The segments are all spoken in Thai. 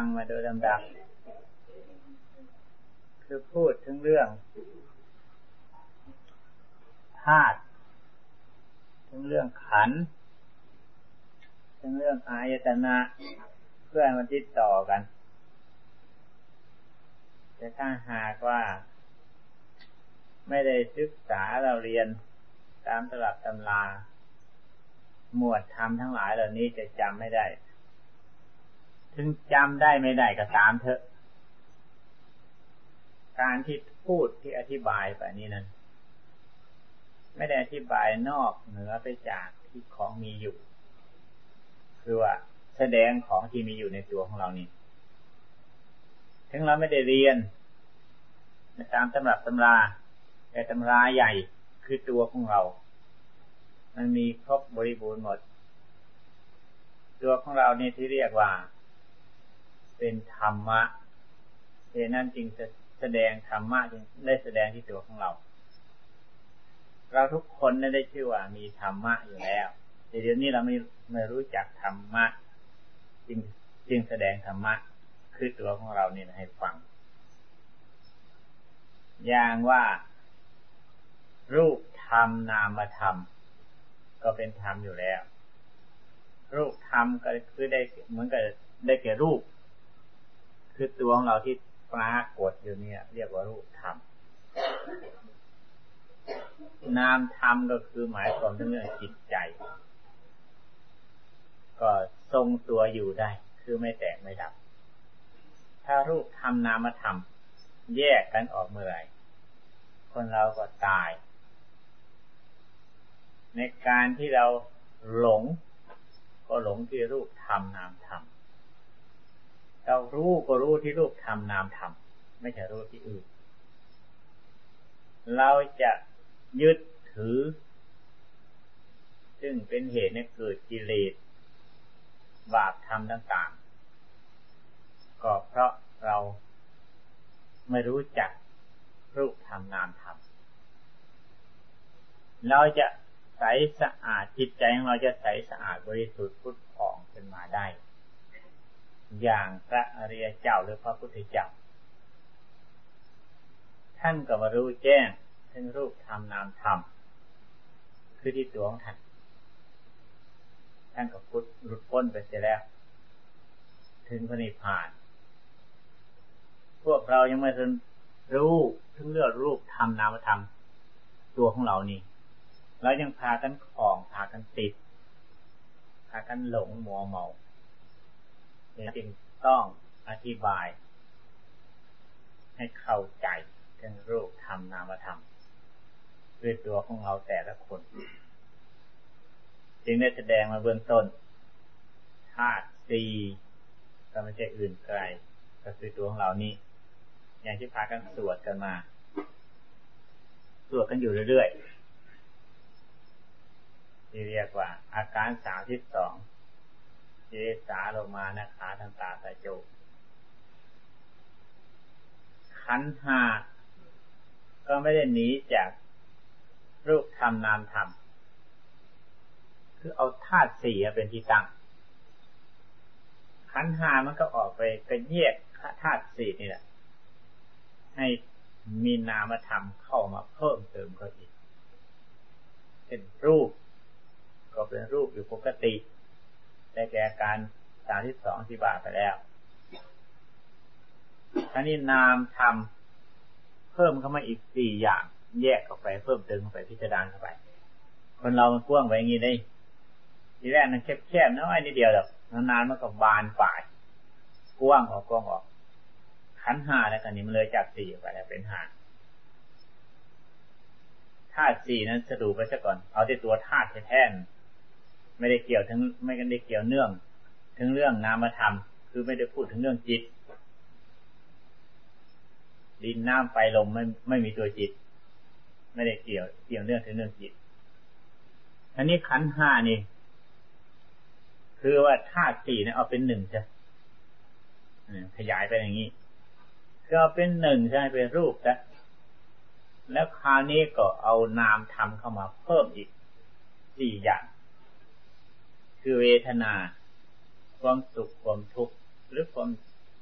ังมาโดยลำดับ คือพูดถึงเรื่องธาตุถึงเรื่องขัน ถึงเรื่องอายตนะ เพื่อมันติดต่อกัน แต่ถ้าหากว่า ไม่ได้ศึกษาเราเรียนตามตลับตำรา หมวดธรรมทั้งหลายเหล่านี้จะจำไม่ได้ ถึงจำได้ไม่ได้ก็ตามเถอะ การที่พูดที่อธิบายไปนี้นั้น ไม่ได้อธิบายนอกเหนือไปจากที่ของมีอยู่ คือว่าแสดงของที่มีอยู่ในตัวของเรานี่ ถึงเราไม่ได้เรียนตามตำรับตำรา แต่ตำราใหญ่คือตัวของเรา มันมีครบบริบูรณ์หมด ตัวของเราเนี่ยที่เรียกว่า เป็นธรรมะเหตุนั้นจึงจะแสดงธรรมะจึงได้แสดงที่ตัวของเรา เราทุกคนได้ชื่อว่ามีธรรมะอยู่แล้วแต่เดี๋ยวนี้เราไม่ไม่รู้จักธรรมะจึงจึงแสดงธรรมะคือตัวของเราเนี่ยให้ฟัง อย่างว่า รูปธรรมนามธรรม ก็เป็นธรรมอยู่แล้ว รูปธรรมก็คือได้เหมือนกับได้แก่รูป คือตัวของเราที่ปรากฏอยู่เนี่ย เรียกว่ารูปธรรมนามธรรมก็คือหมายความถึงเรื่องจิตใจ ก็ทรงตัวอยู่ได้ คือไม่แตกไม่ดับ ถ้ารูปธรรมนามธรรม แยกกันออกเมื่อไหร่คนเราก็ตาย ในการที่เราหลง ก็หลงที่รูปธรรมนามธรรม เรารู้ก็รู้ที่รูปธรรมนามธรรมไม่ใช่รู้ที่อื่น เราจะยึดถือ ซึ่งเป็นเหตุให้เกิดกิเลสบาปธรรมต่างๆ ก็เพราะเราไม่รู้จักรูปธรรมนามธรรมเราจะใสสะอาดจิตใจของเราจะใสสะอาดบริสุทธิ์พุทธผ่องขึ้นมาได้ อย่างพระอริยเจ้าหรือพระพุทธเจ้า ท่านก็มารู้แจ้งถึงรูปธรรมนามธรรม คือที่ตัวของท่าน ท่านก็พุทธหลุดพ้นไปเสียแล้ว ถึงพระนิพพาน พวกเรายังไม่ทันรู้ถึงเรื่องรูปธรรมนามธรรม ตัวของเรานี่เรายังพากันคลองพากันติดพากันหลงมัวเมา จึงต้องอธิบาย ให้เข้าใจเรื่องรูปธรรมนามธรรมด้วยตัวของเราแต่ละคน จึงได้แสดงมาเบื้องต้นธาตุสี่ก็ไม่ใช่อื่นไกล ก็คือตัวของเรานี่อย่างที่พากันสวดกันมา สวดกันอยู่เรื่อยๆที่เรียกว่า อาการสามที่สอง เจสาลงมานะขาทางตาตาโจขันหาก็ไม่ได้หนีจากรูปธรรมนามธรรม คือเอาธาตุสี่เป็นที่ตั้ง ขันหามันก็ออกไปก็แยกธาตุสี่นี่แหละ ให้มีนามธรรมเข้ามาเพิ่มเติมเข้าอีกเป็นรูป ก็เป็นรูปอยู่ปกติ แต่แก่การสามที่สองที่บาไปแล้วท่านี้นามทำเพิ่มเข้ามาอีกสี่อย่าง แยกออกไปเพิ่มเติมเข้าไปพิจารณาเข้าไป คนเรามันกว้างไว้อย่างนี้ได้ทีแรกมันแคบๆน้อยนิดเดียวหรอกนานๆมันก็บานป่ายกว้างออกกว้างออกขันห้าแล้วกันนี้มันเลยจากสี่ไปแล้วเป็นห้าธาตุสี่นั้นสรุปไปซะก่อน เอาที่ตัวธาตุแท้ ไม่ได้เกี่ยวถึงไม่กันได้เกี่ยวเนื่อง ถึงเรื่องนามธรรม คือไม่ได้พูดถึงเรื่องจิต ดินน้ำไฟลมไม่ไม่มีตัวจิต ไม่ได้เกี่ยวเกี่ยวเนื่องถึงเรื่องจิตอันนี้ขันห้านี่ คือว่าธาตุสี่เนี่ยเอาเป็นหนึ่งจะขยายไปอย่างนี้ก็เอาเป็นหนึ่งใช่เป็นรูปจ้ะแล้วคราวนี้ก็เอานามธรรมเข้ามาเพิ่มอีกสี่อย่าง คือเวทนา ความสุขความทุกข์หรือความ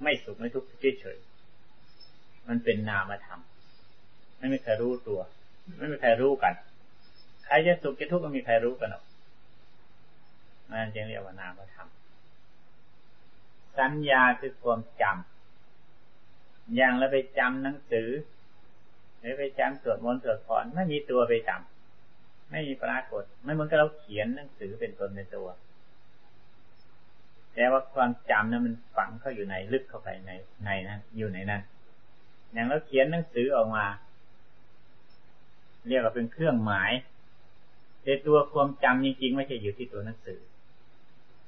ไม่สุขไม่ทุกข์เฉยๆมันเป็นนามธรรมไม่มีใครรู้ตัว ไม่มีใครรู้กัน ใครจะสุขจะทุกข์ก็มีใครรู้กันหรอกนั่นจึงเรียกว่านามธรรมสัญญาคือความจำอย่างเราไปจำหนังสือหรือไปจำสวดมนต์สวดพรไม่มีตัวไปจำไม่มีปรากฏ ไม่เหมือนกับเราเขียนหนังสือเป็นตนในตัว แต่ว่าความจำนั้นมันฝังเข้าอยู่ในลึกเข้าไปในในนั้นอยู่ในนั้นอย่างเราเขียนหนังสือออกมา เรียกว่าเป็นเครื่องหมายแต่ตัวความจำจริงๆไม่ใช่อยู่ที่ตัวหนังสือ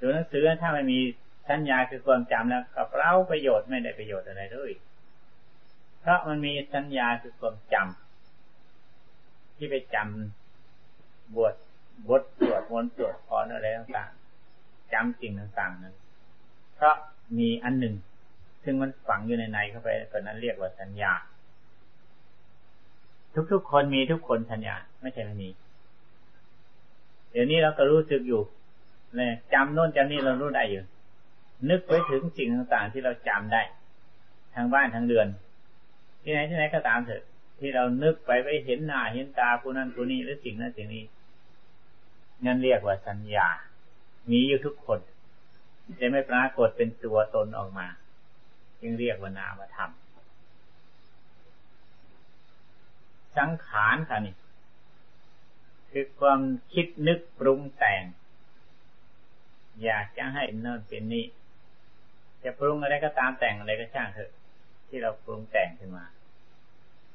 ตัวหนังสือถ้าไม่มีสัญญาคือความจำแล้วกับเราประโยชน์ไม่ได้ประโยชน์อะไรเลยเพราะมันมีสัญญาคือความจำที่ไปจำบทบทสวดมนต์สวดพรอะไรต่าง จำสิ่งต่างๆนั้น เพราะมีอันหนึ่ง ซึ่งมันฝังอยู่ในในเข้าไปตอนนั้นเรียกว่าสัญญา ทุกๆคนมีทุกคนสัญญา ไม่ใช่ไม่มี เดี๋ยวนี้เราก็รู้สึกอยู่เลยจำโน่นจำนี่เรารู้ได้อยู่ นึกไปถึงสิ่งต่างๆ ที่เราจำได้ ทางบ้านทางเรือน ที่ไหนที่ไหนก็ตามเถอะ ที่เรานึกไปไปเห็นหน้าเห็นตาผู้นั้นผู้นี้หรือสิ่งนั้นสิ่งนี้นั่นเรียกว่าสัญญา มีอยู่ทุกคนจะไม่ปรากฏเป็นตัวตนออกมา จึงเรียกว่านามธรรมสังขารค่ะนี่ คือความคิดนึกปรุงแต่ง อยากจะให้นั่นเป็นนี้จะปรุงอะไรก็ตามแต่งอะไรก็ช่างเถอะ ที่เราปรุงแต่งขึ้นมา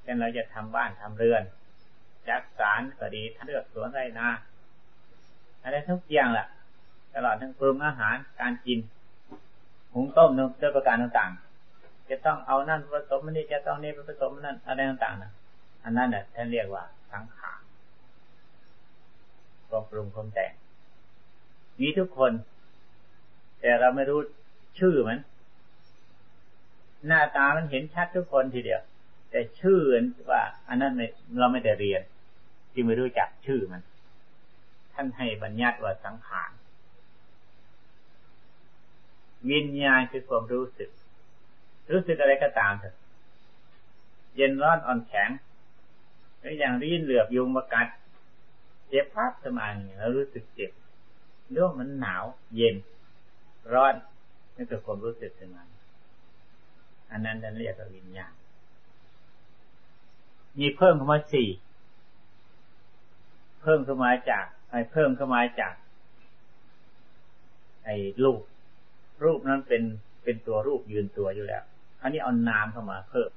เช่นเราจะทำบ้านทำเรือนจักสารก็ดีเลือกสวนไรนาอะไรทุกอย่างแหละ ตลอดทั้งปรุงอาหารการกินหุงต้มนึ่งด้วยประการต่างๆ จะต้องเอานั่นผสมนี่จะต้องนี่ผสมนั่นอะไรต่างๆนะอันนั้นเนี่ยท่านเรียกว่าสังขารความปรุงความแต่งมีทุกคน แต่เราไม่รู้ชื่อมัน หน้าตามันเห็นชัดทุกคนทีเดียว แต่ชื่อว่า อันนั้นเราไม่ได้เรียน จึงไม่รู้จักชื่อมัน ท่านให้บัญญัติว่าสังขาร วิญญาณคือความรู้สึก รู้สึกอะไรก็ตามเถอะเย็นร้อนอ่อนแข็งหรืออย่างรีนเหลือบยุงมากัดเจ็บพับสมาธิแล้วรู้สึกเจ็บเรื่องมันหนาว เย็น ร้อนนี่คือความรู้สึกขึ้นมาอันนั้นนั่นเรียกว่าวิญญาณมีเพิ่มเข้ามาสี่เพิ่มเข้ามาจากไอ้เพิ่มเข้ามาจาก ไอ้รูป รูปนั้นเป็นเป็นตัวรูปยืนตัวอยู่แล้ว อันนี้เอานามเข้ามาเพิ่ม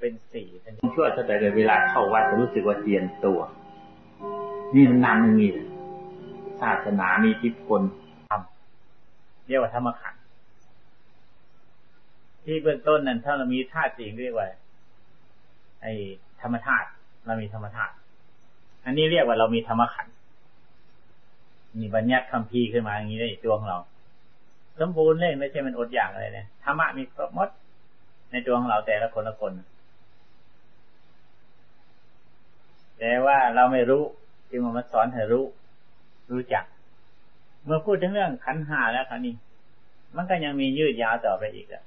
เป็นสี่ช่วยแต่เวลาเข้าวัดจะรู้สึกว่าเจียนตัว นี่นามมันมีศาสนามีทิพลทำเรียกว่าธรรมขันที่เบื้องต้นนั้นถ้าเรามีธาตุสี่เรียกว่า ไอ้ธรรมธาตุเรามีธรรมธาตุอันนี้เรียกว่าเรามีธรรมขันมีบัญญัติคำพีขึ้นมาอย่างนี้ได้ตัวของเรา สมบูรณ์เลยไม่ใช่มันอดอยางอะไรเนี่ยธรรมะมีครบหมด ในตัวของเราแต่ละคนละคนแต่ว่าเราไม่รู้จึงมาสอนให้รู้ รู้จัก เมื่อพูดถึงเรื่องขันหาแล้วคราวนี้มันก็ยังมียืดยาวต่อไปอีกอะ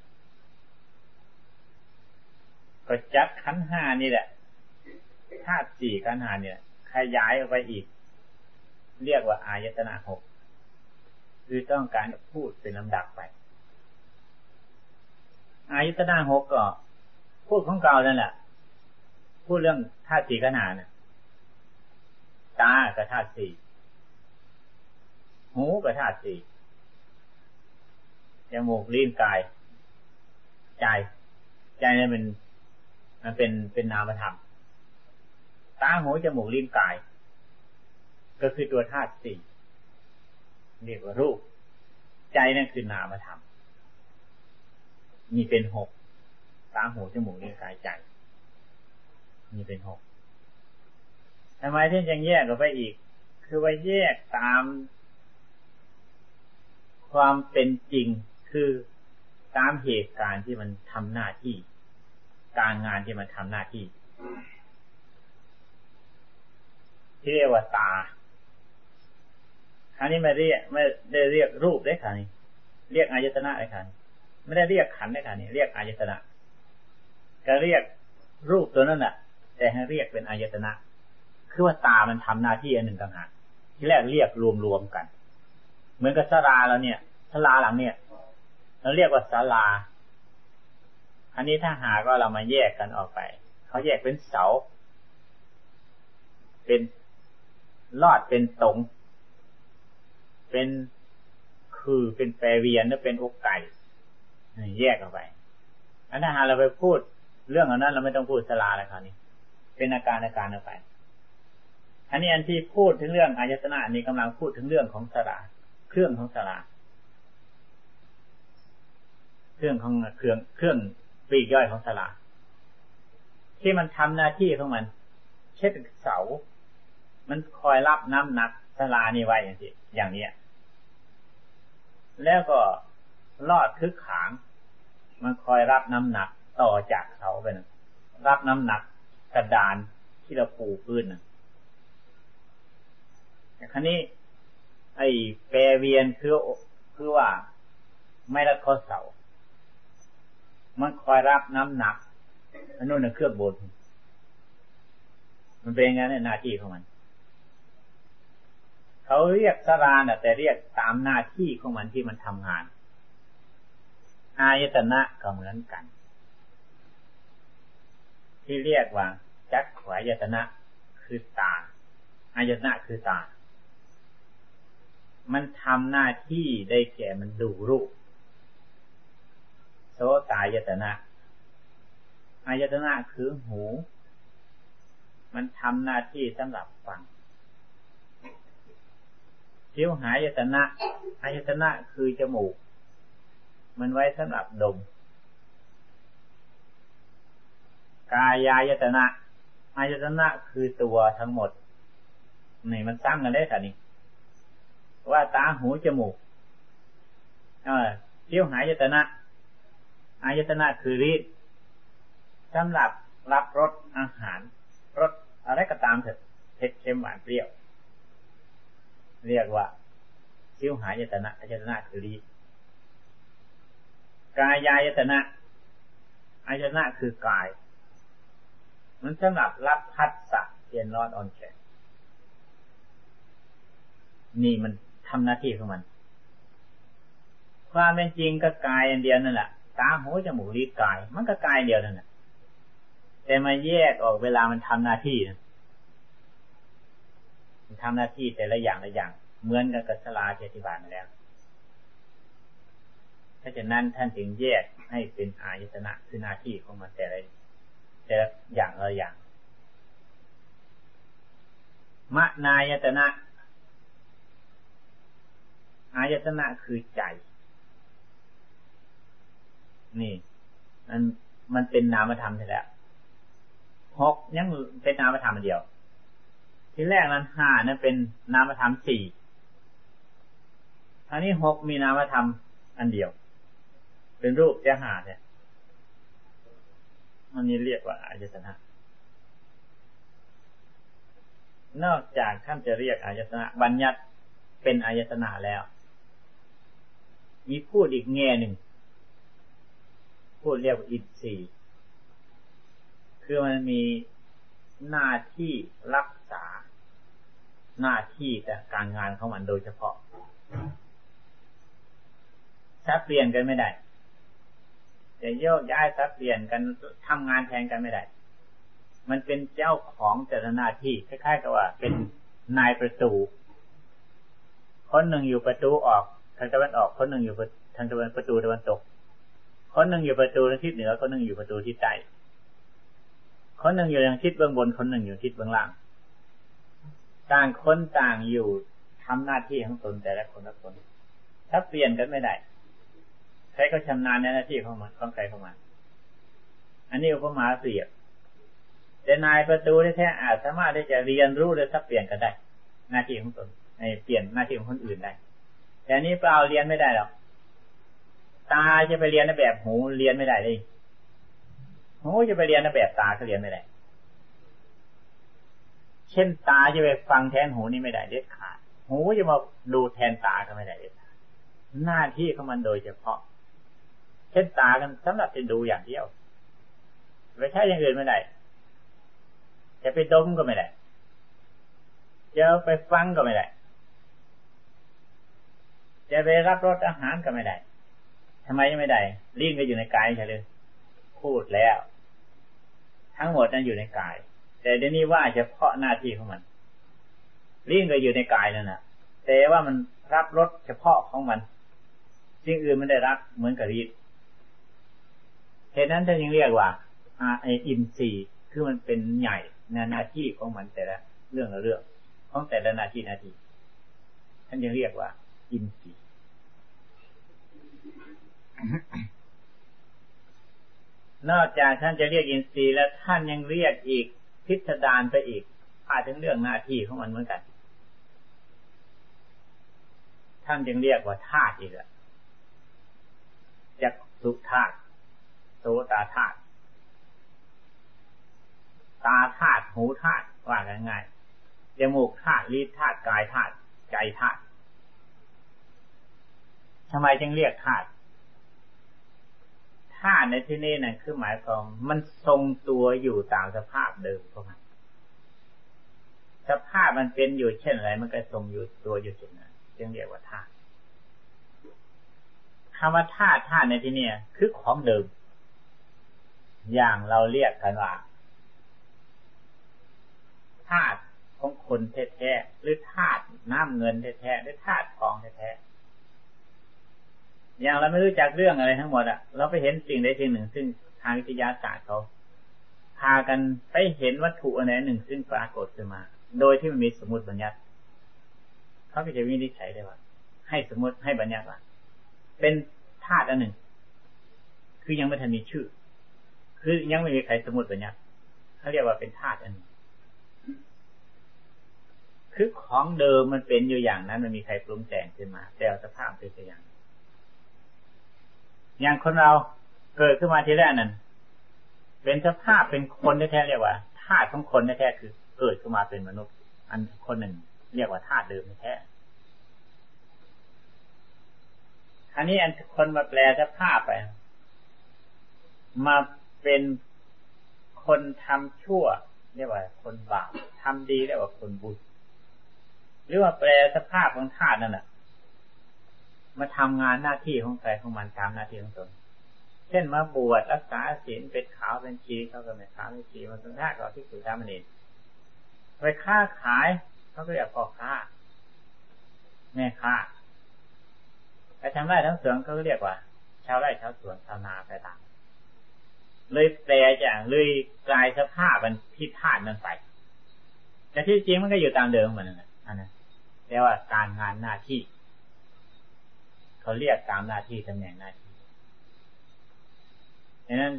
ก็จัดขันห้านี่แหละธาตุสี่ขันห้านี่ยขยายออกไปอีก เรียกว่าอายตนะหก คือต้องการพูดเป็นลำดับไป อายุตนะหกก็ พูดของเก่านั่นแหละพูดเรื่องธาตุสี่ขันห้าเนี่ยตากับธาตุสี่หูกับธาตุสี่จมูกลิ้นกาย ใจ ใจนี่เป็นมันเป็นเป็นนามธรรมตาหูจมูกลิ้นกาย ก็คือตัวธาตุสี่ เรียกว่ารูป ใจนั่นคือนามธรรมมีเป็นหกตาหูจมูกลิ้นกายใจ มีเป็นหกทำไมที่ยังแยกออกไปอีก คือว่าแยกตาม ความเป็นจริงคือตามเหตุการณ์ที่มันทำหน้าที่ การงานที่มันทำหน้าที่ ที่เรียกว่าตา ครั้นี้ไม่เรียกไม่ได้เรียกรูปได้ค่ะนี่เรียกอายตนะได้ค่ะไม่ได้เรียกขันได้ค่ะนี่เรียกอายตนะก็เรียกรูปตัวนั้นแหละแต่ให้เรียกเป็นอายตนะ คือว่าตามันทำหน้าที่อันหนึ่งต่างหากที่แรกเรียกรวมๆกัน เหมือนกับสลาแล้วเนี่ยสลาหลังเนี่ยเราเรียกว่าศาลา อันนี้ถ้าหากว่าเรามาแยกกันออกไป เขาแยกเป็นเสา เป็นลอดเป็นตรง เป็นคือเป็นแปรเวียนหรือเป็นอกไก่แยกออกไปอันถ้าหาเราไปพูด เรื่องอันนั้นเราไม่ต้องพูดสลาเลยคราวนี้ เป็นอาการอาการออกไป อันนี้อันที่พูดถึงเรื่องอายตนะนี้กำลังพูดถึงเรื่องของสลาเครื่องของสลาเครื่องของเครื่องเครื่องปีกย่อยของสลาที่มันทำหน้าที่ของมัน เช่นเสา มันคอยรับน้ำหนัก สลานี่ไว้อย่างที่อย่างนี้แล้วก็ลอดคึกขาง มันคอยรับน้ำหนักต่อจากเสาไปนะรับน้ำหนักกระดานที่เราปูพื้นนะแต่ครั้นี้ ไอ้แปรเวียนคือคือว่าไม่รัดข้อเสา มันคอยรับน้ำหนักอันนู้นเครื่องบน มันเป็นอย่างนั้นหน้าที่ของมัน เขาเรียกสรานะแต่เรียกตามหน้าที่ของมันที่มันทำงาน อายตนะก็เหมือนกัน ที่เรียกว่าจักขวายตนะคือตาอายตนะคือตา มันทำหน้าที่ได้แก่มันดูรูปโสตายตนะอายตนะคือหู มันทำหน้าที่สำหรับฟัง ชิวหายตนะอายตนะคือจมูก มันไว้สำหรับดม กายายตนะอายตนะคือตัวทั้งหมดนี่มันซ้ำกันได้ค่ะนี่ว่าตาหูจมูกเออเที่ยวหายตนะอายตนะคือฤทธิ์สำหรับรับรสอาหารรสอะไรก็ตามเถอะเผ็ดเค็มหวานเปรี้ยว เรียกว่าชิวหายตนะอายตนะคือรีกายายตนะอายตนะคือกาย มันสำหรับรับพัดสักเย็นร้อนอ่อนแข็งนี่มันทำหน้าที่ของมัน ความเป็นจริงก็กายอันเดียวนั่นแหละตาหูจมูกลิ้นกาย มันก็กายเดียวนั่นแหละแต่มาแยกออกเวลามันทำหน้าที่นะ ทำหน้าที่แต่ละอย่างละอย่าง เหมือนกันกับสลาเทติบาลแล้วถ้าจะนั้นท่านจึงแยกให้เป็นอายตนะคือหน้าที่ของมันแต่ละแต่ละอย่างละอย่างมะนายตนะ อายตนะคือใจ นี่ มันมันเป็นนามธรรมใช่แล้วหกยังเป็นนามธรรมเดียว ทีแรกนั้นห้านั้นเป็นนามธรรมสี่อันนี้หกมีนามธรรมอันเดียว เป็นรูปจะหาเนี่ยมันนี้เรียกว่าอายตนะ นอกจากท่านจะเรียกอายตนะ บัญญัติเป็นอายตนะแล้ว มีพูดอีกแง่หนึ่ง พูดเรียกว่าอินทรีย์คือมันมีหน้าที่รัก หน้าที่แต่การงานของมันโดยเฉพาะซับเปลี่ยนกันไม่ได้จะโยกย้ายซับเปลี่ยนกันทำงานแทนกันไม่ได้ มันเป็นเจ้าของแต่ละหน้าที่คล้ายๆกับว่า เป็นนายประตู คนหนึ่งอยู่ประตูออกทางตะวันออกคนหนึ่งอยู่ทางตะวันประตูตะวันตก คนหนึ่งอยู่ประตูทางทิศเหนือคนหนึ่งอยู่ประตูทิศใต้คนหนึ่งอยู่ทางทิศเบื้องบนคนหนึ่งอยู่ทิศเบื้องล่าง ต่างคนต่างอยู่ทำหน้าที่ของตนแต่ละคนละคน ถ้าเปลี่ยนกันไม่ได้ใครก็ชำนาญในหน้าที่ของมันของใครของมันอันนี้อุปมาเสียบแต่นายประตูที่แท้อาจสามารถที่จะเรียนรู้หรือถ้าเปลี่ยนกันได้ หน้าที่ของตนในเปลี่ยนหน้าที่ของคนอื่นได้ แต่นี้เปล่าเรียนไม่ได้หรอกตาจะไปเรียนในแบบหูเรียนไม่ได้เลยหูจะไปเรียนในแบบตาก็เรียนไม่ได้ เช่นตาจะไปฟังแทนหูนี่ไม่ได้เด็ดขาด หูจะมาดูแทนตาก็ไม่ได้เด็ดขาดหน้าที่ของมันโดยเฉพาะ เช่นตากันสำหรับจะดูอย่างเดียวไม่ใช่อย่างอื่นไม่ได้จะไปดมก็ไม่ได้จะไปฟังก็ไม่ได้จะไปรับรสอาหารก็ไม่ได้ทำไมยังไม่ได้ลิ้นก็อยู่ในกายใช่เลยพูดแล้ว ทั้งหมดนั้นอยู่ในกาย แต่เดี๋ยวนี้ว่าเฉพาะหน้าที่ของมันลิ้นก็อยู่ในกายนั่นะแต่ว่ามันรับรสเฉพาะของมันสิ่งอื่นมันได้รับเหมือนกับลิ้นเหตุนั้นท่านยังเรียกว่าไออินทรีย์คือมันเป็นใหญ่ในหน้าที่ของมันแต่ละเรื่องละเรื่องของแต่ละหน้าที่หน้าที่ท่านยังเรียกว่า อินทรีย์นอกจากท่านจะเรียกอินทรีย์แล้วท่านยังเรียกอีก พิสดารไปอีกพาถึงเรื่องหน้าที่ของมันเหมือนกัน ท่านยังเรียกว่าธาตุอีกอะจักสุธาตุโสตาธาตุตาธาตุหูธาตุว่ากันง่ายจมูกธาตุลิ้นธาตุกายธาตุใจธาตุทำไมจึงเรียกธาตุ ธาตุในที่นี้นั่นคือหมายความมันทรงตัวอยู่ตามสภาพเดิมของมันสภาพมันเป็นอยู่เช่นไรมันก็ทรงอยู่ตัวอยู่จุดนั้นจึงเรียกว่าธาตุคำว่าธาตุธาตุในที่นี้คือของเดิม อย่างเราเรียกกันว่าธาตุของคนแท้ๆหรือธาตุน้ำเงินแท้ๆหรือธาตุทองแท้ๆ อย่างเราไม่รู้จักเรื่องอะไรทั้งหมดอะเราไปเห็นสิ่งใดสิ่งหนึ่ง ซึ่งทางวิทยาศาสตร์เขาพากันไปเห็นวัตถุอะไรหนึ่งซึ่งปรากฏขึ้นมา โดยที่มันมีสมมติบัญญัติเขาก็จะวินิจฉัยได้ว่า ให้สมมติให้บัญญัติว่าเป็นธาตุอันหนึ่ง คือยังไม่ทันมีชื่อ คือยังไม่มีใครสมมติบัญญัติเขาเรียกว่าเป็นธาตุอันหนึ่งคือของเดิมมันเป็นอยู่อย่างนั้น มันมีใครปรุงแต่งขึ้นมา แต่สภาพเป็นอย่าง อย่างคนเราเกิดขึ้นมาทีแรกนั้นเป็นสภาพเป็นคนแท้ๆเรียกว่าธาตุของคนแท้ๆคือ เกิดขึ้นมาเป็นมนุษย์ อันคนหนึ่งเรียกว่าธาตุเดิมแท้อันนี้อันคนมาแปลสภาพไป มาเป็นคนทำชั่ว เรียกว่า คนบาปทำดีเรียกว่าคนบุญหรือว่าแปลสภาพของธาตุนั่นแหละ มาทำงานหน้าที่ของใครของมันตามหน้าที่ของตน เช่นมาบวชรักษาศีลเป็นขาวเป็นชีเขาก็ไม่ขาวเป็นชีมันเป็นธาตุเราที่สุดธรรมนี่ไปค้าขายเขาก็เรียกพ่อค้าแม่ค้าไปทำไร่ทั้งสวนเขาเรียกว่า ชาวไร่ชาวสวนชาวนาไปต่ามเลยแปลจากเลยกลายสภาพมันพิธาตุมันไปแต่ที่จริงมันก็อยู่ตามเดิมเหมือนกันอันนั้นเรียกว่าการงานหน้าที่ เขาเรียกตามหน้าที่ตำแหน่งหน้าที่ดังนั้น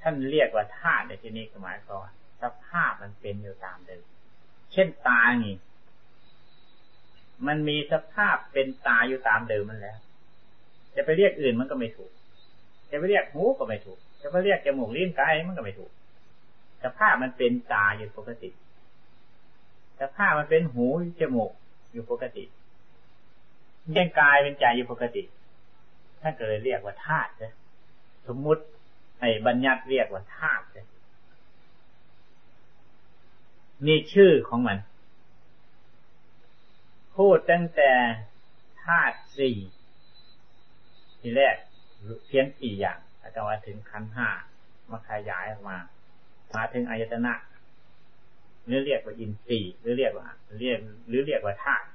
ท่านเรียกว่าธาตุในที่นี้หมายความว่าสภาพมันเป็นอยู่ตามเดิม เช่นตานี่ มันมีสภาพเป็นตาอยู่ตามเดิมมันแล้ว จะไปเรียกอื่นมันก็ไม่ถูก จะไปเรียกหูก็ไม่ถูก จะไปเรียกจมูกลิ้นกายมันก็ไม่ถูก สภาพมันเป็นตาอยู่ปกติ สภาพมันเป็นหูจมูกอยู่ปกติ ยังกายเป็นใจอยู่ปกติท่านก็เลยเรียกว่าธาตุนะสมมุติไอ้บัญญัติเรียกว่าธาตุนะนี่ชื่อของมัน พูดตั้งแต่ธาตุสี่ทีแรกเพียงสี่อย่างอาจารย์ว่าถึงขันห้ามาขยายออกมา มาถึงอายตนะหรือเรียกว่าอินทรีย์หรือเรียกว่าเรียกหรือเรียกว่าธาตุ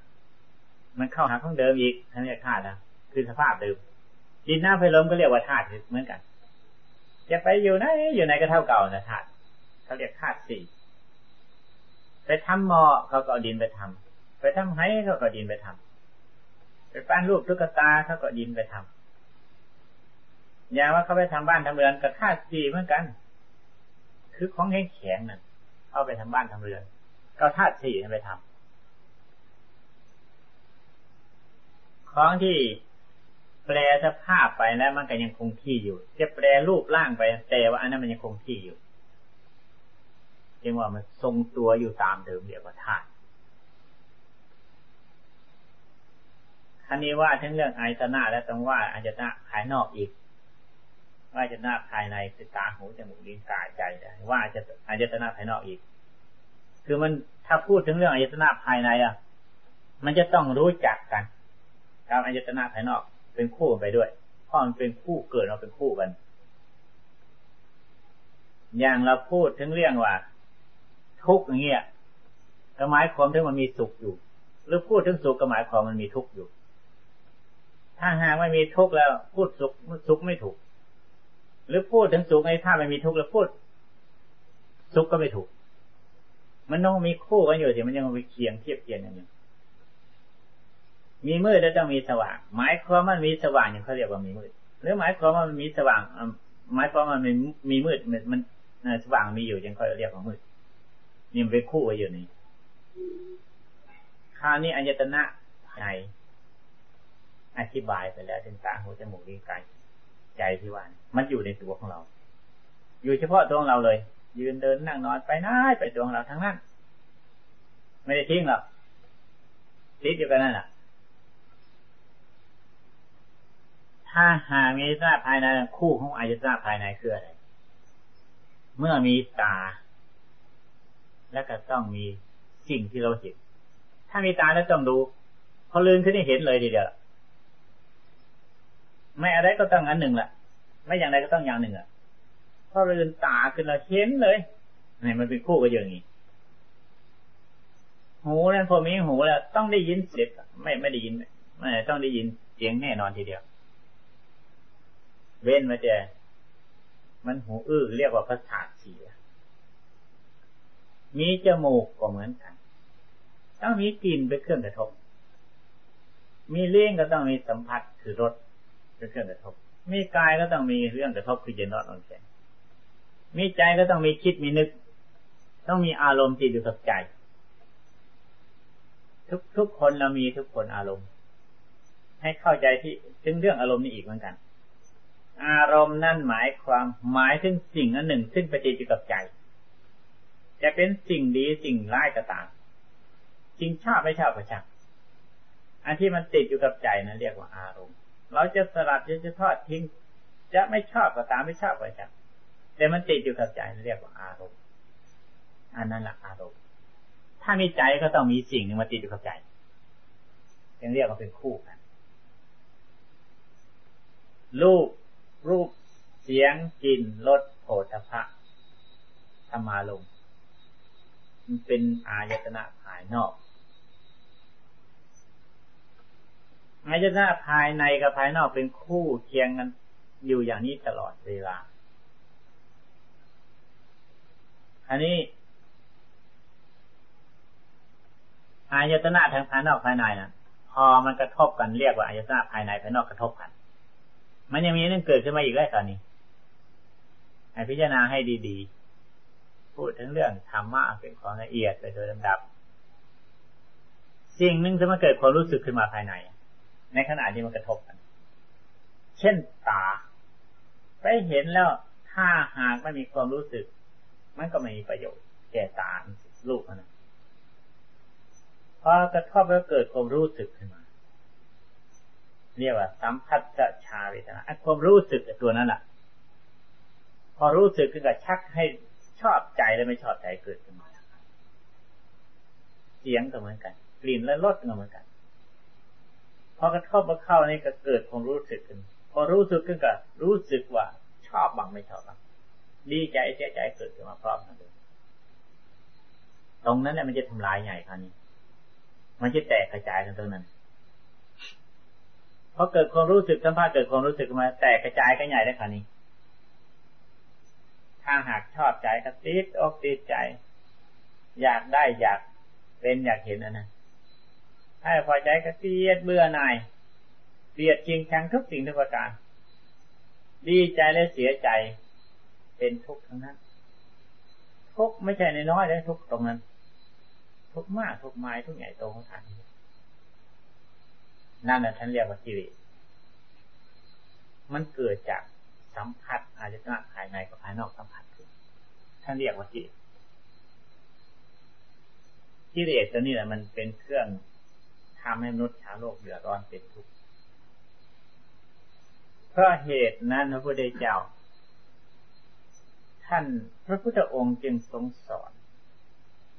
มันเข้าหาของเดิมอีกทั้งเรียกธาตุนะคือสภาพเดิมดินน้ำไฟลมก็เรียกว่าธาตุเหมือนกันจะไปอยู่ไหนอยู่ไหนก็เท่าเก่านะธาตุเขาเรียกธาตุสี่ไปทำหมอเขาก็เอาดินไปทำไปทำไห้เขาก็ดินไปทำไปปั้นรูปตุ๊กตาเขาก็ดินไปทำอย่างว่าเขาไปทำบ้านทำเรือนกับธาตุสี่เหมือนกัน คือของแข็งแข็งนั่นเอาไปทำบ้านทำเรือนก็ธาตุสี่ไปทำ ของที่แปลสภาพไปแล้วมันก็ยังคงที่อยู่ จะแปลรูปร่างไปแต่ว่าอันนั้นมันยังคงที่อยู่จึงว่ามันทรงตัวอยู่ตามเดิมเดียวกับธาตุคันนี้ว่าทั้งเรื่องอายตนะและต้องว่าอายตนะภายนอกอีก ว่าจะหน้าภายในคือตาหูจมูกลิ้นกายใจได้ว่าจะอายตนะภายนอกอีก คือมันถ้าพูดถึงเรื่องอายตนะภายในอะ มันจะต้องรู้จักกัน กับอายตนะภายนอกเป็นคู่ไปด้วยเพราะมันเป็นคู่เกิดเราเป็นคู่กัน อย่างเราพูดถึงเรื่องว่า ทุกข์อย่างเงี้ยก็หมายความถึงมันมีสุขอยู่ หรือพูดถึงสุขก็หมายความมันมีทุกข์อยู่ ถ้าหากไม่มีทุกข์แล้ว พูดสุขสุขไม่ถูก หรือพูดถึงสุขในถ้าไม่มีทุกข์แล้วพูด สุขก็ไม่ถูก มันต้องมีคู่กันอยู่สิมันยังมีเคียงเทียบเทียนกันอยู่ มีมืดแล้วต้องมีสว่าง หมายความมันมีสว่างอย่างเขาเรียกว่ามีมืด หรือหมายความว่ามันมีสว่างหมายความว่ามันมีมืดมันสว่างมีอยู่ยังเขาเรียกว่ามืดนี่มันเป็นคู่กันอยู่นี่คราวนี้อัญตนะในอธิบายไปแล้วถึงตาหูจมูกลิ้นกายใจที่ว่ามันอยู่ในตัวของเรา อยู่เฉพาะตัวของเราเลย ยืนเดินนั่งนอนไปน้าไปตัวของเราทั้งนั้น ไม่ได้ทิ้งหรอกติดอยู่กันนั่นแหละ ถ้าหามีธาตุภายในคู่ของอายตนะภายในคืออะไร เมื่อมีตา แล้วก็ต้องมีสิ่งที่เราเห็น ถ้ามีตาแล้วต้องดู พอลืนขึ้นได้เห็นเลยทีเดียวไม่อะไรก็ต้องอันหนึ่งแหละไม่อย่างไรก็ต้องอย่างหนึ่งอะพอลืนตาขึ้นเราเห็นเลยนี่มันเป็นคู่กันอย่างนี้หูนั้นพอมีหูแล้วต้องได้ยินเสียงไม่ไม่ได้ยินไม่ต้องได้ยินเสียงแน่นอนทีเดียว เว้นมาเจมันหูอื้อเรียกว่าประสาทเสีย มีจมูกก็เหมือนกัน ต้องมีกลิ่นเป็นเครื่องกระทบ มีเลี้ยงก็ต้องมีสัมผัสคือรสเป็นเครื่องกระทบ มีกายก็ต้องมีเรื่องกระทบคือเย็นร้อนอ่อนแข็งมีใจก็ต้องมีคิดมีนึก ต้องมีอารมณ์ที่อยู่กับใจ ทุกทุกคนเรามีทุกคนอารมณ์ ให้เข้าใจที่ถึงเรื่องอารมณ์นี้อีกเหมือนกัน อารมณ์นั่นหมายความหมายถึงสิ่งอันหนึ่ง ซึ่งปฏิจิกับใจ จะเป็นสิ่งดีสิ่งร้ายก็ตามสิ่งชอบไม่ชอบก็ช่างอันที่มันติดอยู่กับใจนั้นเรียกว่าอารมณ์ เราจะสลัดจะจะทอดทิ้ง จะไม่ชอบก็ตามไม่ชอบก็ช่างแต่มันติดอยู่กับใจนั้นเรียกว่าอารมณ์ อันนั้นแหละอารมณ์ ถ้ามีใจก็ต้องมีสิ่งหนึ่งมาติดอยู่กับใจยังเรียกว่าเป็นคู่กันรูป รูป เสียง กลิ่น รสโผฏฐะธรรมาลงมันเป็นอายตนะภายนอก อายตนะภายในกับภายนอกเป็นคู่เคียงกันอยู่อย่างนี้ตลอดเวลา อันนี้ อายตนะทางภายนอกภายในนะพอมันกระทบกันเรียกว่าอายตนะภายในภายนอกกระทบกัน มันยังมีเรื่องเกิดขึ้นมาอีกแล้วตอนนี้ให้พิจารณาให้ดีๆ พูดถึงเรื่องธรรมะเป็นของละเอียดไปโดยลำดับ สิ่งหนึ่งจะมาเกิดความรู้สึกขึ้นมาภายใน ในขณะที่มันกระทบกัน เช่นตา ไปเห็นแล้วถ้าหากไม่มีความรู้สึก มันก็ไม่มีประโยชน์แก่ตาลูกนะพอกระทบแล้วเกิดความรู้สึกขึ้นมา เรียกว่า สัมผัสชาเวทนาความรู้สึกตัวนั้นแหละพอรู้สึกขึ้นก็ชักให้ชอบใจและไม่ชอบใจเกิดขึ้นมาเสียงก็เหมือนกัน กลิ่นและรสก็เหมือนกันพอกระทบมาเข้านี่ก็เกิดความรู้สึกขึ้น พอรู้สึกขึ้นก็รู้สึกว่าชอบบังไม่ชอบบังดีใจเสียใจเกิดขึ้นมาพร้อมกันเลยตรงนั้นเนี่ยมันจะทำลายใหญ่คราวนี้ มันจะแตกกระจายกันตรงนั้น พอเกิดความรู้สึกสัมผัสเกิดความรู้สึกมาแตกกระจายกันใหญ่ได้คราวนี้ ถ้าหากชอบใจก็ติดอกติดใจ อยากได้อยากเป็นอยากเห็นนะนะถ้าพอใจก็เสียดเบื่อหน่ายเบียดจริงชังทุกสิ่งทุกประการ ดีใจและเสียใจเป็นทุกข์ทั้งนั้นทุกไม่ใช่ในน้อยเลยทุกตรงนั้น ทุกมากทุกไม้ทุกใหญ่โตของท่าน นั่นแหละท่านเรียกว่ากิเลสมันเกิดจากสัมผัสอาจจะภายในกับภายนอกสัมผัสท่านเรียกว่ากิเลสกิเลสตัวนี้แหละมันเป็นเครื่องทำให้มนุษย์ชาวโลกเดือดร้อนเป็นทุกข์เพราะเหตุนั้นพระพุทธเจ้า ท่านพระพุทธองค์จึงทรงสอน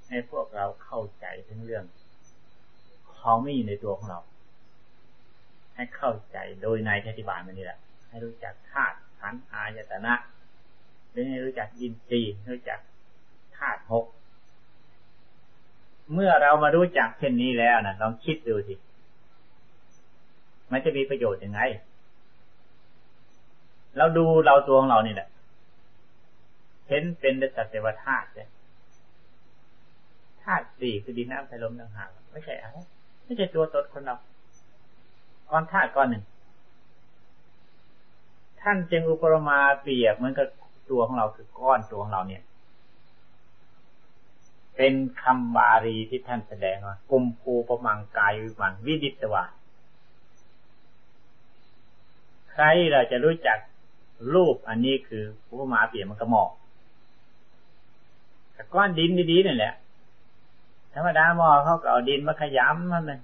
ให้พวกเราเข้าใจถึงเรื่องของไม่อยู่ในตัวของเรา ให้เข้าใจโดยในอธิบายมันนี่แหละ ให้รู้จักธาตุขันธ์อายตนะหรือให้รู้จักอินทรีย์รู้จักธาตุหกเมื่อเรามารู้จักเช่นนี้แล้วนะลองคิดดูสิมันจะมีประโยชน์ยังไง เราดูเราตัวของเรานี่แหละ เห็นเป็นสัตว์เทวธาตุเลยธาตุสี่คือดินน้ำไฟลมต่างหากไม่ใช่อะไรไม่ใช่ตัวตนคนเรา ก้อนธาตุก้อนหนึ่ง ท่านจึงอุปมาเปรียบเหมือนกับตัวของเราคือก้อนตัวของเราเนี่ย เป็นคำบาลีที่ท่านแสดงว่ากุมภูประมังกายวิมังวิดิตวาใครเราจะรู้จักรูปอันนี้คืออุปมาเปรียบมันกระหมอกก้อนดินดีๆนั่นแหละธรรมดาหมอเขาก็เอาดินมาขยำมันเลย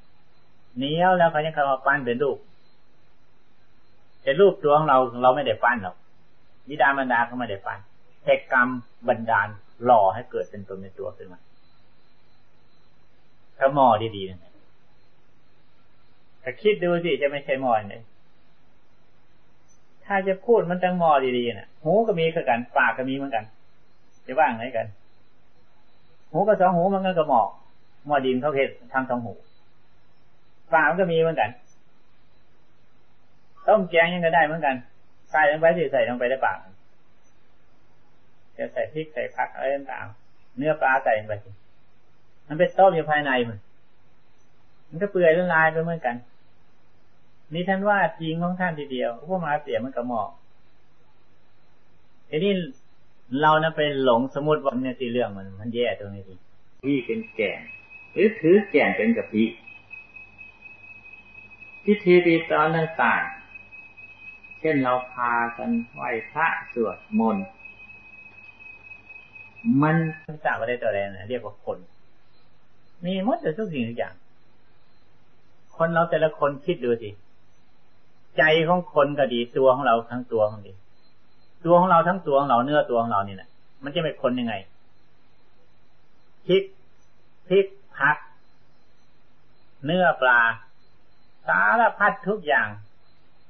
เหนียวแล้วเขายังเข้ามาปั้นเป็นรูปแต่รูปตัวของเราเราไม่ได้ปั้นหรอกวิดาบรรดาก็ไม่ได้ปั้นเทคกรรมบันดาลหล่อให้เกิดเป็นตัวเป็นตัวขึ้นมาถ้าหมอดีๆนั่นแต่คิดดูสิจะไม่ใช่หมอเลยถ้าจะพูดมันต้องมอดีๆนะ่ะหูก็มีคือนกัน ปากก็มีเหมือนกัน จะว่างไงกัน หูก็สองหูมันก็กระหมอกมอดินเขาเพชรทำสองหู ปามันก็มีเหมือนกัน ต้มแกงยังก็ได้เหมือนกัน ใส่ลงไปสิใส่ลงไปได้ปากจะใส่พริกใส่ผักอะไรต่างเนื้อปลาใส่ลงไปมันเป็นต้มอยู่ภายในมัน มันก็เปื่อยละลายไปเหมือนกัน นี่ท่านว่าจริงของท่านทีเดียวพวกมาเสียมันกระหมอกทีนี้เรานะไปหลงสมุดวันเนี่ยสิเรื่องมัน มันแย่ตรงนี้ทีพี่เป็นแก่หรือถือแก่เป็นกะปิ พิธีรีตอนต่างๆ เช่นเราพากันไหว้พระสวดมนต์มันสร้างอะไรตัวแรนะเรียกว่าคน มีมดแต่ทุกสิ่งทุกอย่าง คนเราแต่ละคนคิดดูสิ ใจของคนก็ดีตัวของเราทั้งตัวของดีตัวของเราทั้งตัวของเราเนื้อตัวของเรานี่นะมันจะเป็นคนยังไงพริกพริกผัก เนื้อปลา สารพัดทุกอย่าง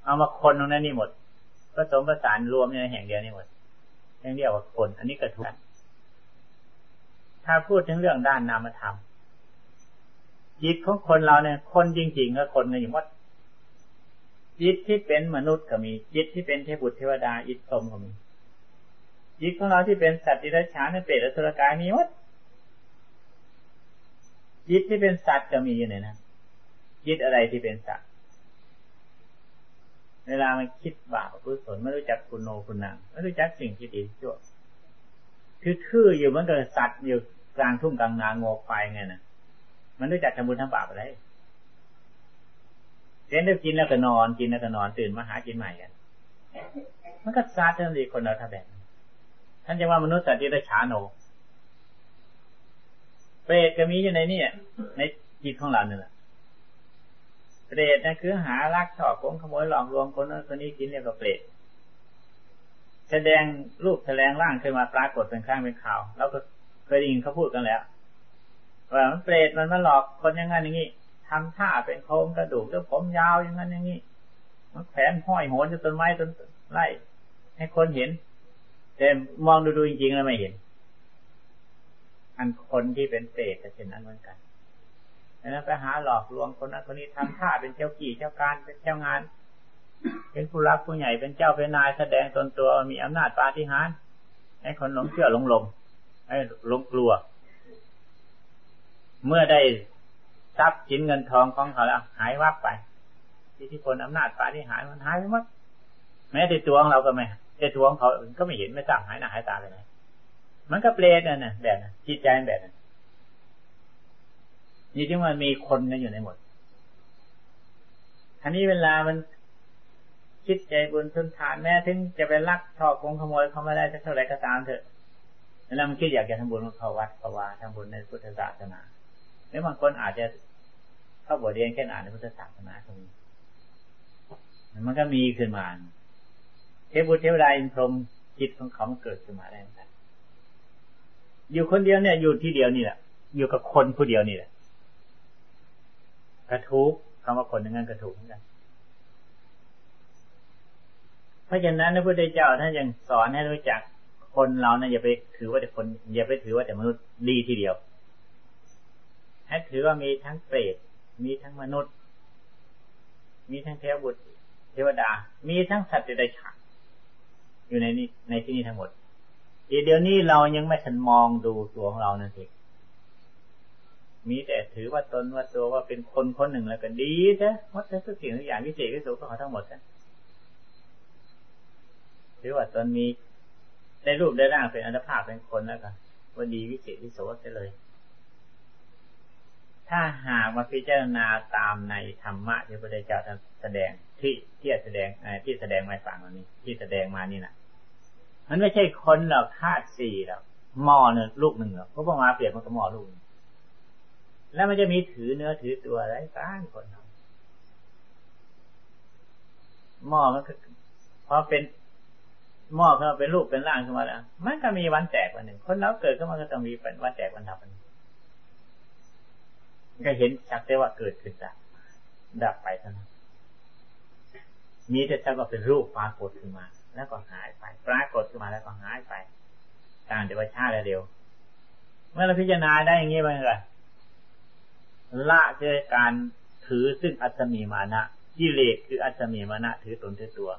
เอามาคนตรงนั้นนี่หมดผสมประสานรวมในแห่งเดียวนี่หมดเรียกว่าคน อันนี้กระทุกถ้าพูดถึงเรื่องด้านนามธรรมจิตของคนเราเนี่ย คนจริงๆก็คนกันอยู่หมดจิตที่เป็นมนุษย์ก็มี จิตที่เป็นเทพบุตรเทวดาอิทธมก็มีจิตของเราที่เป็นสัตว์ดิรัจฉานเปรตอสุรกายมีหมดจิตที่เป็นสัตว์ก็มีอยู่ในนั้น จิตอะไรที่เป็นสัตว์เวลามันคิดบาปกุศลไม่รู้จักคุณโนคุณนางไม่รู้จักสิ่งที่ดีชั่วคือทื่ออยู่เหมือนกับสัตว์อยู่กลางทุ่งกลางนางโงไฟไงนะมันรู้จักทำบุญทำบาปอะไรเห็นได้กินแล้วก็นอนกินแล้วก็นอนตื่นมาหากินใหม่กันมันก็ซาท่านดีคนเราทำแบบท่านจะว่ามนุษย์สัตว์ที่ได้ฉาโนเปรตก็มีอยู่ในนี่ในจิตของเราเนี่ย เปรตนั่นคือหาลักชอบโกงขโมยหลอกลวงคนนั้นคนนี้กินเรียกว่าเปรตแสดงรูปแสดงร่างขึ้นมาปรากฏเป็นข้างเป็นข่าวเราก็เคยได้ยินเขาพูดกันแล้วว่ามันเปรตมันมาหลอกคนอย่างนั้นอย่างนี้ทำท่าเป็นโครงกระดูกแล้วผมยาวอย่างนั้นอย่างนี้มันแขวนห้อยโหนจนต้นไม้ต้นไร่ให้คนเห็น แต่มองดูดูจริงๆแล้วไม่เห็น อันคนที่เป็นเปรตจะเช่นนั้นเหมือนกัน แล้วไปหาหลอกลวงคนนั้นคนนี้ทำท่าเป็นเจ้ากี่เจ้าการเป็นเจ้างาน เป็นผู้รักผู้ใหญ่เป็นเจ้าเป็นนายแสดงตนตัวมีอำนาจปาฏิหาริย์ให้คนหลงเชื่อหลงลมให้หลงกลัว เมื่อได้ทรัพย์สินเงินทองของเขาแล้วหายวับไปอิทธิพลอำนาจปาฏิหาริย์มันหายไปหมดแม้แต่ตัวของเราก็ไม่แต่ตัวของเขาก็ไม่เห็นไม่ทราบหายหน้าหายตาเลยนมันก็เปรตนั่นน่ะแบบนั้นจิตใจแบบนั้น นี่ที่มันมีคนกันอยู่ในหมดอันนี้เวลามันคิดใจบุญทุนทานแม้ถึงจะไปลักชอบโกงขโมยเขาไม่ได้จะเท่าไรก็ตามเถอะแล้วมันคิดอยากจะทำบุญเขาวัดเขาวาทำบุญในพุทธศาสนาหรือบางคนอาจจะเข้าบทเรียนแค่อ่านในพุทธศาสนาตรงนี้มันก็มีขึ้นมาเทพบุตรเทวดาอินพรหมจิตของเขาเกิดขึ้นมาได้ไหมอยู่คนเดียวเนี่ยอยู่ที่เดียวนี่แหละอยู่กับคนผู้เดียวนี่แหละ กระทุกคำว่าคนอย่างนั้นกระทุกเหมือนกันเพราะฉะนั้นพระพุทธเจ้าท่านยังสอนให้รู้จักคนเรานะอย่าไปถือว่าแต่คน อย่าไปถือว่าแต่มนุษย์ดีทีเดียวให้ถือว่ามีทั้งเปรตมีทั้งมนุษย์ มีทั้งเทวบุตรเทวดา มีทั้งสัตว์เดรัจฉานอยู่ในนี้ในที่นี้ทั้งหมดเดี๋ยวนี้เรายังไม่ทันมองดูตัวของเรานั่นเอง มีแต่ถือว่าตนว่าตัวว่าเป็นคนคนหนึ่งแล้วก็ดีใช่วัดทุกสิ่งทุกอย่างวิเศษวิสุก็ขอทั้งหมดใช่ถือว่าตนมีได้รูปได้ร่างเป็นอัตภาพเป็นคนแล้วก็ว่าดีวิเศษวิโสใช่เลย ถ้าหากมาพิจารณาตามในธรรมะที่พระพุทธเจ้าแสดงที่ที่แสดงที่แสดงมาฝั่งนี้ ที่แสดงมานี่นะมันไม่ใช่คนหรอกธาตุสี่หรอกหม้อเนี่ยลูกหนึ่งหรอกเพราะว่ามาเปลี่ยนมันก็หม้อลูกนึ แล้วมันจะมีถือเนื้อถือตัวอะไรกันคนเราหม้อมันก็พอเป็นหม้อเขาเป็นรูปเป็นร่างขึ้นมาแล้วมันก็มีวันแตกวันหนึ่ง คนเราเกิดขึ้นมาก็ต้องมีเป็นวันแตกวันดับวันก็เห็นชักได้ว่าเกิดขึ้นจากดับไปเท่านั้นมีแต่ชักว่าเป็นรูปปรากฏขึ้นมา แล้วก็หายไป ปรากฏขึ้นมาแล้วก็หายไปต่างแต่ว่าชาติเดียวเมื่อเราพิจารณาได้อย่างนี้ไปเลยละเจอการถือซึ่งอัตมีมานะกิเลสคืออัตมีมานะถือตนถือตัว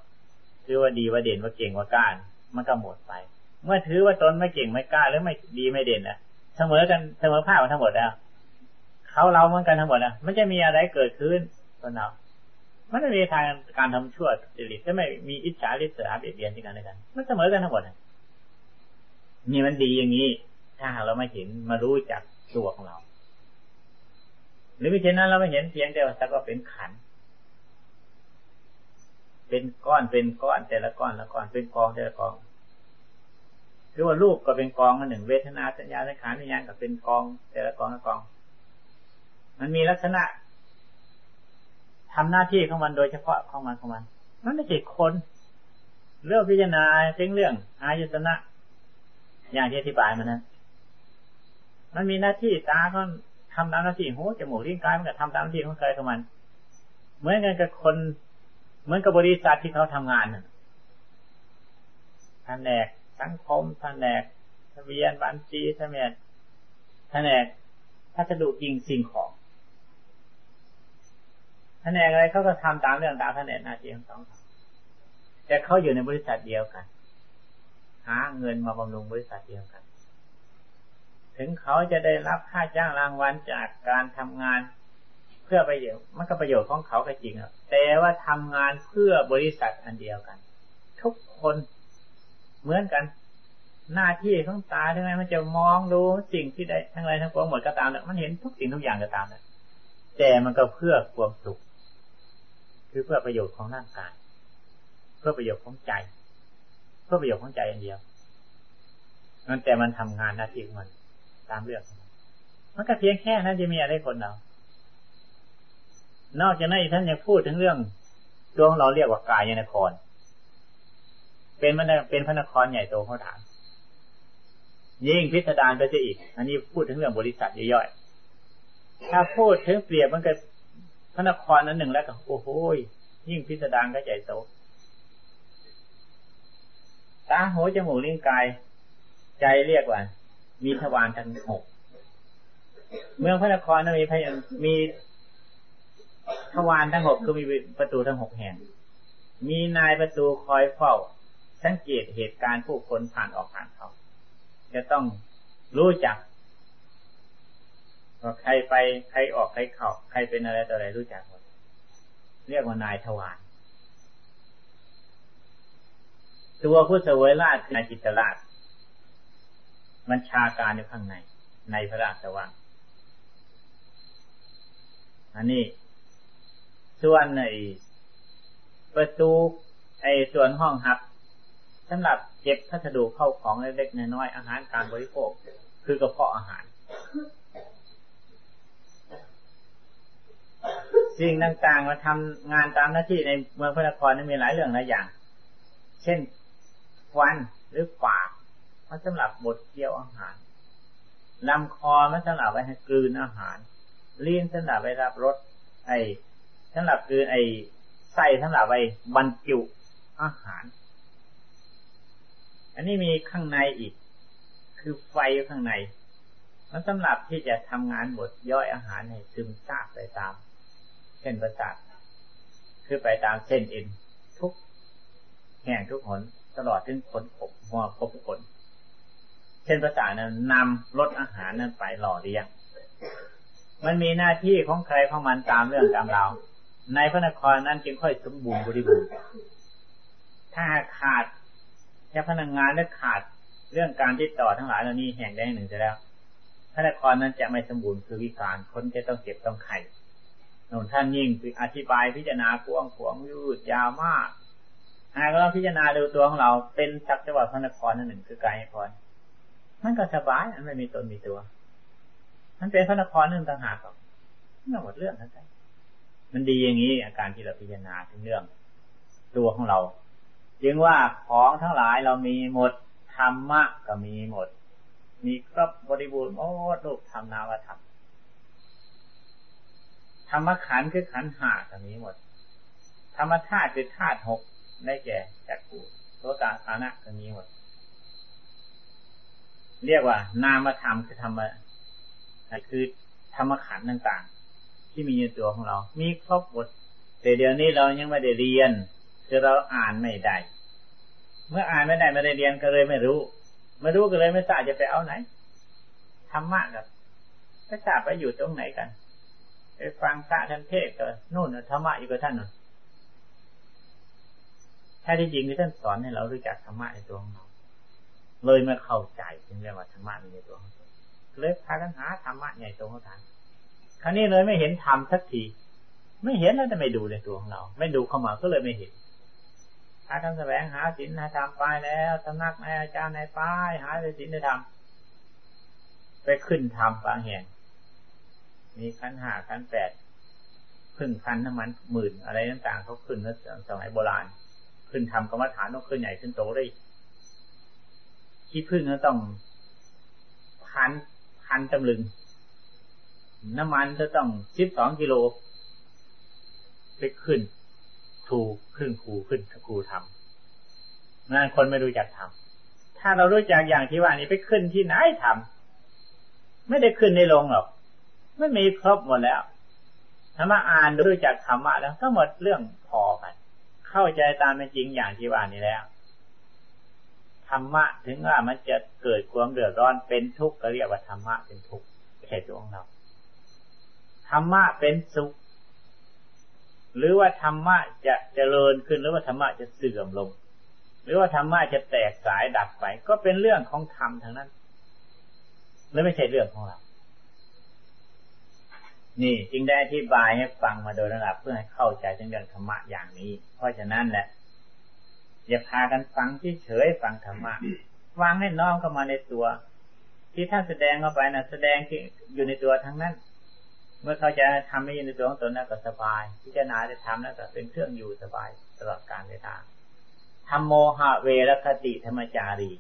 ถือว่าดีว่าเด่นว่าเก่งว่าก้านมันก็หมดไป เมื่อถือว่าตนไม่เก่งไม่กล้าหรือไม่ดีไม่เด่นนะเสมอกันเสมอภาพกันทั้งหมดแล้วเขาเราเหมือนกันทั้งหมดนะมันจะมีอะไรเกิดขึ้นตนเรามันไม่มีทางการทำชั่วจริตจะไม่มีอิจฉาริษยาเบียดเบียนที่กันด้วยกัน มันเสมอกันทั้งหมดนี่มันดีอย่างนี้ ถ้าเราไม่เห็นมารู้จักตัวของเรา รือไม่เช่นนั้นเราไม่เห็นเพียงแต่ว่าสักว่าเป็นขัน เป็นก้อนเป็นก้อนแต่ละก้อนละก้อนเป็นกองแต่ละกองคือว่ารูปก็เป็นกองอันหนึ่ง เวทนาสัญญาสังขารวิญญาณก็เป็นกอง แต่ละกองละกอง มันมีลักษณะทำหน้าที่ของมันโดยเฉพาะของมันของมันมันไม่ใช่คนเรื่องพิจารณาถึงเรื่องอายตนะ อย่างที่อธิบายมานะมันมีหน้าที่ตาก็ ทำตามหน้าที่หูจมูกลิ้นกายมันก็ทำตามหน้าที่ของกายของมัน เหมือนกันกับคน เหมือนกับบริษัทที่เขาทำงานแผนกสังคมแผนกทะเบียนบัญชีทะเบียนแผนกพัสดุจริงสิ่งของแผนกอะไรเขาก็ทำตามเรื่องตามแผนกหน้าที่ของเขาแต่เขาอยู่ในบริษัทเดียวกัน หาเงินมาบำรุงบริษัทเดียวกัน ถึงเขาจะได้รับค่าจ้างรางวัลจากการทำงาน เพื่อประโยชน์มันก็ประโยชน์ของเขาก็จริงอะแต่ว่าทำงานเพื่อบริษัทอันเดียวกัน ทุกคนเหมือนกัน หน้าที่ของตาทั้งนั้นมันจะมองดูสิ่งที่ได้ทั้งไรทั้งปวงหมดก็ตามเนี่ยมันเห็นทุกสิ่งทุกอย่างก็ตามเลยแต่มันก็เพื่อความสุข คือเพื่อประโยชน์ของร่างกาย เพื่อประโยชน์ของใจ เพื่อประโยชน์ของใจอย่างเดียวมันแต่มันทำงานหน้าที่ของมัน ตามเรื่องมันก็เพียงแค่นั้นจะมีอะไรคนเรา นอกจากนั้นท่านยังพูดถึงเรื่องดวงเราเรียกว่ากายนคร เป็นมันเป็นพระนครใหญ่โตเขาถามยิ่งพิสดารไปจะอีก อันนี้พูดถึงเรื่องบริษัทย่อยๆ ถ้าพูดถึงเปรียบมันก็พระนครนั้นหนึ่งแล้วก็โอ้โหยิ่งพิสดารก็ใหญ่โตตาหูจมูกลิ้นกาย ใจเรียกว่า มีทวารทั้งหกเมืองพระนครมีพมีทวารทั้งหกคือมีประตูทั้งหกแห่ง มีนายประตูคอยเฝ้า สังเกตเหตุการณ์ผู้คนผ่านออกผ่านเขาจะต้องรู้จักว่าใครไปใครออกใครเข้าใครเป็นอะไรต่ออะไรรู้จักหมดเรียกว่านายทวารตัวผู้เสวยราชคือนายจิตราช มันชาการอยู่ข้างใน ในพระราชวังอันนี้ส่วนในประตูไอ้ส่วนห้องหับสำหรับเก็บพัสดุเข้าของเล็กๆน้อยๆอาหารการบริโภค คือกระเพาะอาหาร สิ่งต่างๆมาทำงานตามหน้าที่ในเมืองพระนครนั้นมีหลายเรื่องหลายอย่าง เช่นควันหรือปาก มันสำหรับบดเคี้ยวอาหารลำคอมันสำหรับไว้ให้กลืนอาหารลิ้นสำหรับไว้รับรสไอ้สำหรับกลืนไอ้ไส้สำหรับไว้บรรจุอาหาร อันนี้มีข้างในอีก คือไฟข้างใน มันสำหรับที่จะทำงานบดย่อยอาหารให้ซึมซาบไปตามเส้นประสาทคือไปตามเส้นเอ็นทุกแห่งทุกหนตลอดถึงขนผมหัวครบขน เช่นภาษานั้นนำรสอาหารนั้นไปหล่อเลี้ยงมันมีหน้าที่ของใครของมันตามเรื่องตามราวในพระนครนั้นจึงค่อยสมบูรณ์บริบูรณ์ถ้าขาดแค่พนักงงานและขาดเรื่องการติดต่อทั้งหลายเหล่านี้แห่งใดหนึ่งจะแล้วพระนครนั้นจะไม่สมบูรณ์คือวิการคนจะต้องเก็บต้องไข่หนุนท่านยิ่งคืออธิบายพิจารณากว้างขวางยืดยาวมากหากเราพิจารณาดูตัวของเราเป็นสักจังหวัดพระนครนั่นหนึ่งคือกายพร มันก็สบายมันไม่มีตนมีตัว มันเป็นพระนครนึงต่างหากหรอกไม่หมดเรื่องทั้งนั้นมันดีอย่างนี้อาการที่เราพิจารณาถึงเรื่อง ตัวของเราจึงว่าของทั้งหลายเรามีหมดธรรมะก็มีหมด มีครบบริบูรณ์โอ้ลูกทำนาวธรรมธรรมขันคือขันห้าก็มีหมด ธรรมธาตุคือธาตุหกได้แก่จักรกูตัวตาฐานะก็มีหมด เรียกว่า นามธรรมคือธรรมคือธรรมขันธ์ต่างๆ ที่มีในตัวของเรา มีครบหมดแต่เดี๋ยวนี้เรายังไม่ได้เรียน คือเราอ่านไม่ได้ เมื่ออ่านไม่ได้ไม่ได้เรียนก็เลยไม่รู้ ไม่รู้ก็เลยไม่ทราบจะไปเอาไหนธรรมะกับไม่ทราบไปอยู่ตรงไหนกันไปฟังพระท่านเทศก็นู่นธรรมะอยู่กับท่านนู่นถ้ที่จริงคือท่านสอนให้เรารู้จักธรรมะในตัวของเรา เลยไม่เข้าใจถึงเรื่องว่าธรรมะมีในตัวของตนเลยพากันหาธรรมะใหญ่ตรงเขาทานครั้นี้เลยไม่เห็นธรรมสักที ไม่เห็นแล้วจะไม่ดูในตัวของเรา ไม่ดูเข้ามาก็เลยไม่เห็นพากันแสวงหาศีลหาธรรมไปแล้วสำนักนายอาจารย์นายป้ายหาศีลในธรรมไปขึ้นธรรมบางแห่งมีขั้นห้าขั้นแปดพึ่งพันน้ำมันหมื่นอะไรต่างๆเขาขึ้นแล้วสมัยโบราณ ขึ้นทำกรรมฐานต้องขึ้นใหญ่ขึ้นโตได้ ขี้พึ่งก็ต้องพันพันตำลึง น้ำมันจะต้องสิบสองกิโลไปขึ้นถูกขึ้นครูขึ้นครูทำงานคนไม่รู้จักทำถ้าเรารู้จักอย่างที่ว่านี้ไปขึ้นที่ไหนทำไม่ได้ขึ้นในลงหรอกไม่มีครบหมดแล้วถ้ามาอ่านรู้จักธรรมะแล้วก็หมดเรื่องพอกัน เข้าใจตามเป็นจริงอย่างที่ว่านี้แล้ว รรมะ ถึงว่ามันจะเกิดความเดือดร้อนเป็นทุกข์ก็เรียกว่าธรรมะเป็นทุกข์แค่ตัวของเราธรรมะเป็นสุข หรือว่าธรรมะจะเจริญขึ้นหรือว่าธรรมะจะเสื่อมลง หรือว่าธรรมะจะแตกสายดับไป ก็เป็นเรื่องของธรรมทั้งนั้นและไม่ใช่เรื่องของเรา นี่จึงได้อธิบายให้ฟังมาโดยระดับเพื่อให้เข้าใจถึงเรื่องธรรมะอย่างนี้ เพราะฉะนั้นแหละ อย่าพากันฟังที่เฉยฟังธรรมะฟังให้น้อมเข้ามาในตัว ที่ท่านแสดงเข้าไปนะแสดงที่อยู่ในตัวทั้งนั้น เมื่อเขาจะทำให้อยู่ในตัวของตนนั้นก็สบาย พิจารณาได้ทำแล้วก็เป็นเครื่องอยู่สบายตลอดการในทางธรรมโมหะเวรคติธรรมจารี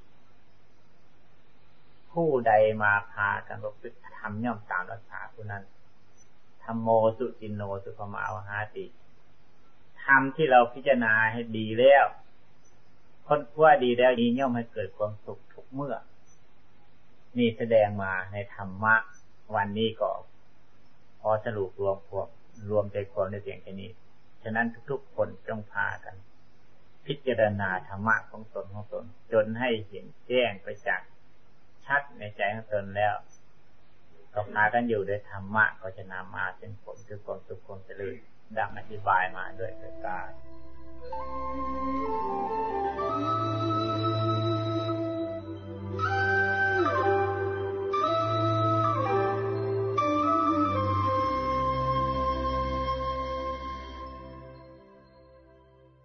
ผู้ใดมาพากันประพฤติธรรมย่อมตามรักษาผู้นั้นธรรมโมสุจินโนสุภมาวหาติธรรมที่เราพิจารณาให้ดีแล้ว คนว่าดีแล้วนี้ย่อมให้เกิดความสุขทุกเมื่อ นี่แสดงมาในธรรมะ วันนี้ก็พอสรุปรวมพวกรวมใจความในเสียงแค่นี้ ฉะนั้นทุกๆคนจงพากัน พิจารณาธรรมะของตนของตน จนให้เห็นแจ้งไปจากชัดในใจของตนแล้วก็พากันอยู่ด้วยธรรมะก็จะนำมาเป็นผลคือความสุขความเจริญดังอธิบายมาด้วยประการ